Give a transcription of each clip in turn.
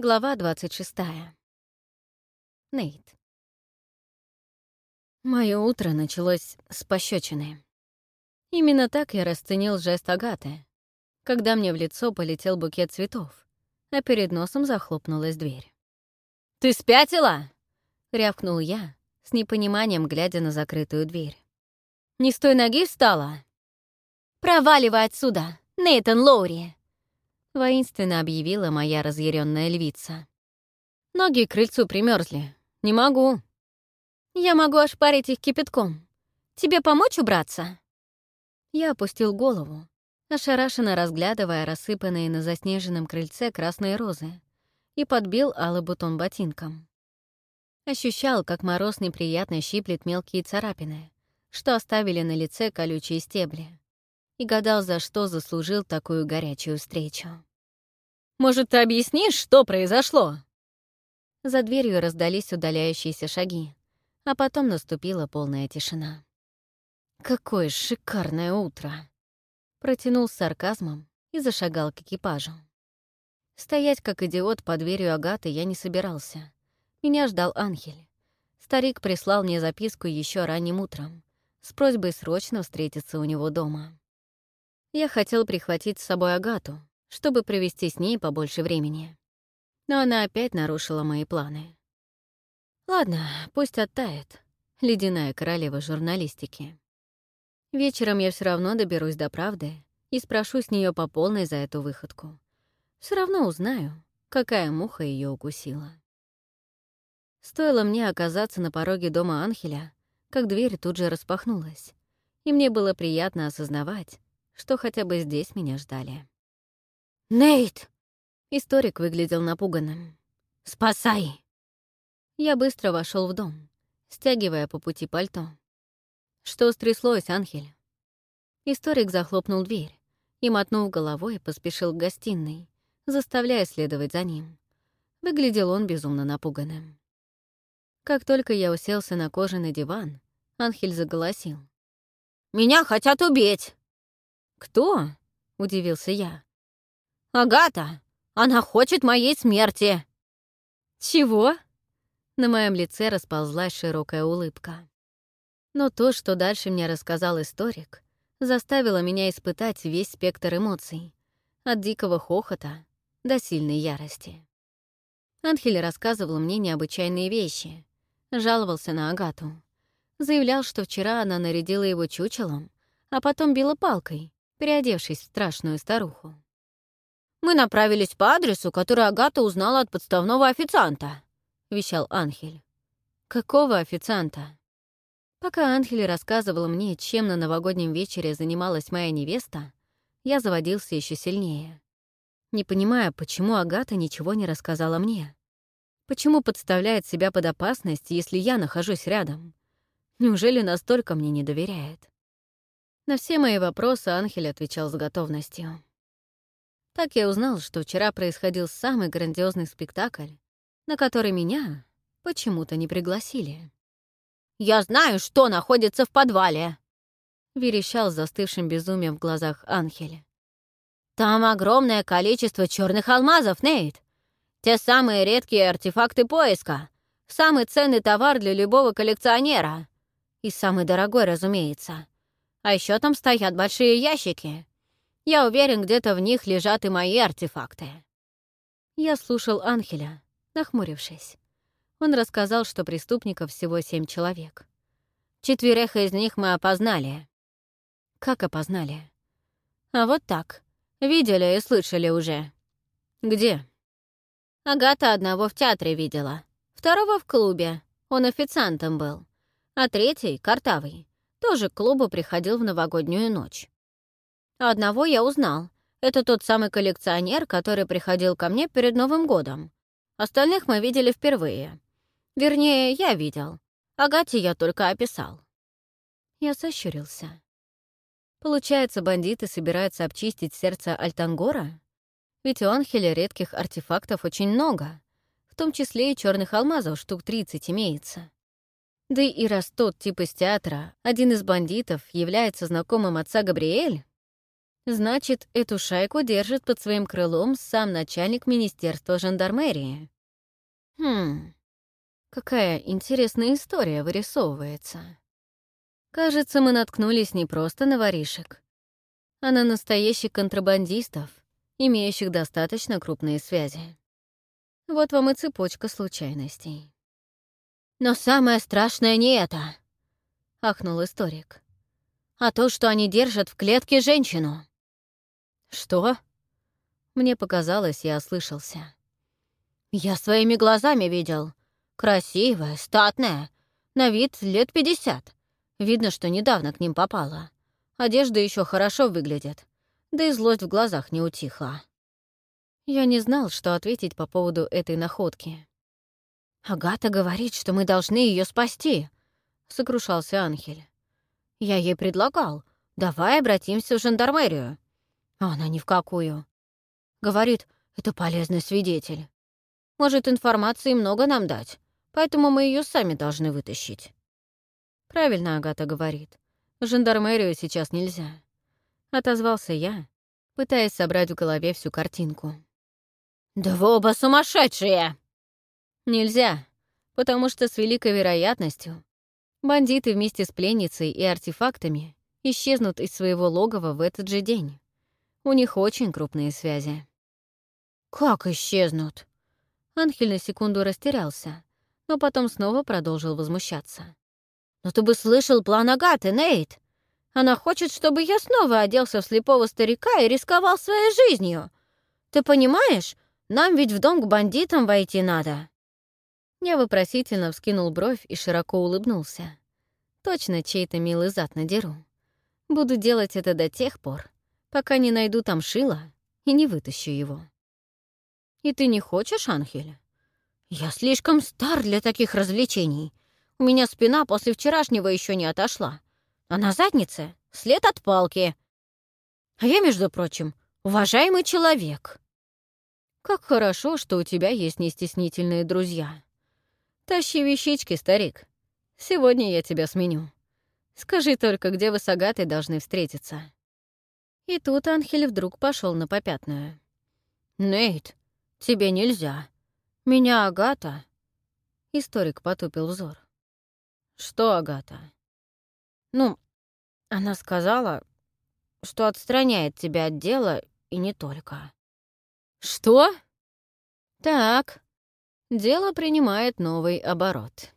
Глава 26. Нейт. Мое утро началось с пощечины. Именно так я расценил жест Агаты, когда мне в лицо полетел букет цветов, а перед носом захлопнулась дверь. «Ты спятила?» — рявкнул я, с непониманием глядя на закрытую дверь. «Не с той ноги встала?» «Проваливай отсюда, Нейтан Лоури!» — воинственно объявила моя разъяренная львица. «Ноги к крыльцу примерзли. Не могу». «Я могу ошпарить их кипятком. Тебе помочь убраться?» Я опустил голову, ошарашенно разглядывая рассыпанные на заснеженном крыльце красные розы, и подбил алый бутон ботинком. Ощущал, как мороз неприятно щиплет мелкие царапины, что оставили на лице колючие стебли и гадал, за что заслужил такую горячую встречу. «Может, ты объяснишь, что произошло?» За дверью раздались удаляющиеся шаги, а потом наступила полная тишина. «Какое шикарное утро!» Протянул с сарказмом и зашагал к экипажу. Стоять как идиот под дверью Агаты я не собирался. Меня ждал Анхель. Старик прислал мне записку еще ранним утром с просьбой срочно встретиться у него дома. Я хотел прихватить с собой Агату, чтобы провести с ней побольше времени. Но она опять нарушила мои планы. Ладно, пусть оттает, ледяная королева журналистики. Вечером я все равно доберусь до правды и спрошу с нее по полной за эту выходку. Все равно узнаю, какая муха ее укусила. Стоило мне оказаться на пороге дома Анхеля, как дверь тут же распахнулась, и мне было приятно осознавать, что хотя бы здесь меня ждали. «Нейт!» Историк выглядел напуганным. «Спасай!» Я быстро вошел в дом, стягивая по пути пальто. «Что стряслось, Анхель?» Историк захлопнул дверь и, мотнув головой, поспешил к гостиной, заставляя следовать за ним. Выглядел он безумно напуганным. Как только я уселся на кожаный диван, Анхель заголосил. «Меня хотят убить!» «Кто?» — удивился я. «Агата! Она хочет моей смерти!» «Чего?» На моем лице расползлась широкая улыбка. Но то, что дальше мне рассказал историк, заставило меня испытать весь спектр эмоций. От дикого хохота до сильной ярости. Анхель рассказывал мне необычайные вещи. Жаловался на Агату. Заявлял, что вчера она нарядила его чучелом, а потом била палкой, переодевшись в страшную старуху. «Мы направились по адресу, который Агата узнала от подставного официанта», — вещал Анхель. «Какого официанта?» Пока Анхель рассказывала мне, чем на новогоднем вечере занималась моя невеста, я заводился еще сильнее, не понимая, почему Агата ничего не рассказала мне. Почему подставляет себя под опасность, если я нахожусь рядом? Неужели настолько мне не доверяет? На все мои вопросы Анхель отвечал с готовностью. Так я узнал, что вчера происходил самый грандиозный спектакль, на который меня почему-то не пригласили. «Я знаю, что находится в подвале!» — верещал с застывшим безумием в глазах Анхель. «Там огромное количество черных алмазов, Нейт! Те самые редкие артефакты поиска, самый ценный товар для любого коллекционера. И самый дорогой, разумеется. А еще там стоят большие ящики. Я уверен, где-то в них лежат и мои артефакты». Я слушал Анхеля, нахмурившись. Он рассказал, что преступников всего семь человек. Четверых из них мы опознали. Как опознали? А вот так. Видели и слышали уже. Где? Агата одного в театре видела, второго в клубе, он официантом был, а третий — картавый тоже к клубу приходил в новогоднюю ночь. Одного я узнал. Это тот самый коллекционер, который приходил ко мне перед Новым годом. Остальных мы видели впервые. Вернее, я видел. Агате я только описал. Я сощурился. Получается, бандиты собираются обчистить сердце Альтангора? Ведь у Анхеля редких артефактов очень много, в том числе и черных алмазов штук 30 имеется. Да и раз тот тип из театра, один из бандитов, является знакомым отца Габриэль, значит, эту шайку держит под своим крылом сам начальник Министерства жандармерии. Хм, какая интересная история вырисовывается. Кажется, мы наткнулись не просто на воришек, а на настоящих контрабандистов, имеющих достаточно крупные связи. Вот вам и цепочка случайностей. «Но самое страшное не это», — ахнул историк, «а то, что они держат в клетке женщину». «Что?» Мне показалось, я ослышался. «Я своими глазами видел. Красивая, статная, на вид лет пятьдесят. Видно, что недавно к ним попала. Одежда еще хорошо выглядит, да и злость в глазах не утихла». Я не знал, что ответить по поводу этой находки. «Агата говорит, что мы должны ее спасти», — сокрушался Анхель. «Я ей предлагал. Давай обратимся в жандармерию». А она ни в какую. Говорит, это полезный свидетель. Может, информации много нам дать, поэтому мы ее сами должны вытащить. Правильно Агата говорит. Жандармерию сейчас нельзя. Отозвался я, пытаясь собрать в голове всю картинку. «Да вы оба сумасшедшие!» Нельзя, потому что с великой вероятностью бандиты вместе с пленницей и артефактами исчезнут из своего логова в этот же день. У них очень крупные связи. «Как исчезнут?» Анхель на секунду растерялся, но потом снова продолжил возмущаться. «Но ты бы слышал план Агаты, Нейт! Она хочет, чтобы я снова оделся в слепого старика и рисковал своей жизнью! Ты понимаешь, нам ведь в дом к бандитам войти надо!» Я вопросительно вскинул бровь и широко улыбнулся. Точно чей-то милый зад надеру. Буду делать это до тех пор, пока не найду там шила и не вытащу его. «И ты не хочешь, Анхель?» «Я слишком стар для таких развлечений. У меня спина после вчерашнего еще не отошла, а на заднице след от палки. А я, между прочим, уважаемый человек». «Как хорошо, что у тебя есть нестеснительные друзья», «Тащи вещички, старик. Сегодня я тебя сменю. Скажи только, где вы с Агатой должны встретиться». И тут Анхель вдруг пошел на попятную. «Нейт, тебе нельзя. Меня Агата...» Историк потупил взор. «Что Агата?» «Ну, она сказала, что отстраняет тебя от дела и не только». «Что?» «Так, дело принимает новый оборот.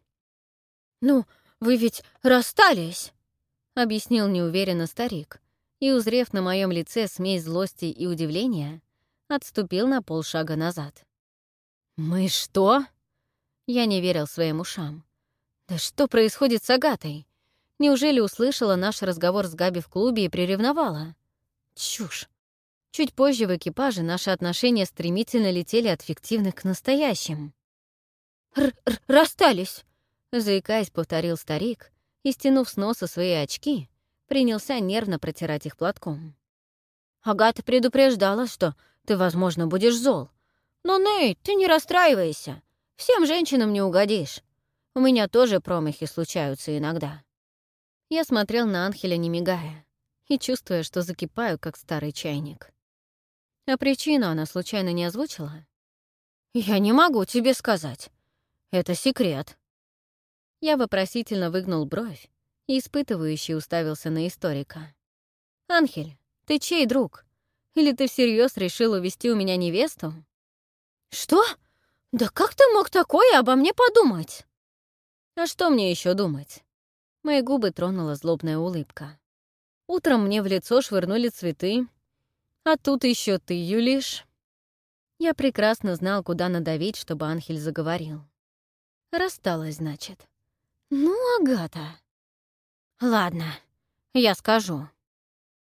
«Ну, вы ведь расстались!» — объяснил неуверенно старик, и, узрев на моем лице смесь злости и удивления, отступил на полшага назад. «Мы что?» Я не верил своим ушам. «Да что происходит с Агатой? Неужели услышала наш разговор с Габи в клубе и приревновала? Чушь!» Чуть позже в экипаже наши отношения стремительно летели от фиктивных к настоящим. Р -р «Расстались!» — заикаясь, повторил старик и, стянув с носа свои очки, принялся нервно протирать их платком. «Агата предупреждала, что ты, возможно, будешь зол. Но, Ней, ты не расстраивайся. Всем женщинам не угодишь. У меня тоже промахи случаются иногда». Я смотрел на Анхеля, не мигая, и чувствуя, что закипаю, как старый чайник. А причину она случайно не озвучила? «Я не могу тебе сказать. Это секрет». Я вопросительно выгнул бровь и испытывающе уставился на историка. «Анхель, ты чей друг? Или ты всерьез решил увести у меня невесту?» «Что? Да как ты мог такое обо мне подумать?» «А что мне еще думать?» Мои губы тронула злобная улыбка. Утром мне в лицо швырнули цветы, а тут еще ты Юлиш. Я прекрасно знал, куда надавить, чтобы Анхель заговорил. Рассталась, значит. Ну, Агата. Ладно, я скажу.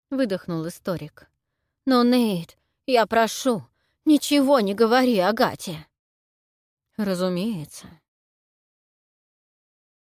Выдохнул историк. Но, Нейт, я прошу, ничего не говори Агате. Разумеется.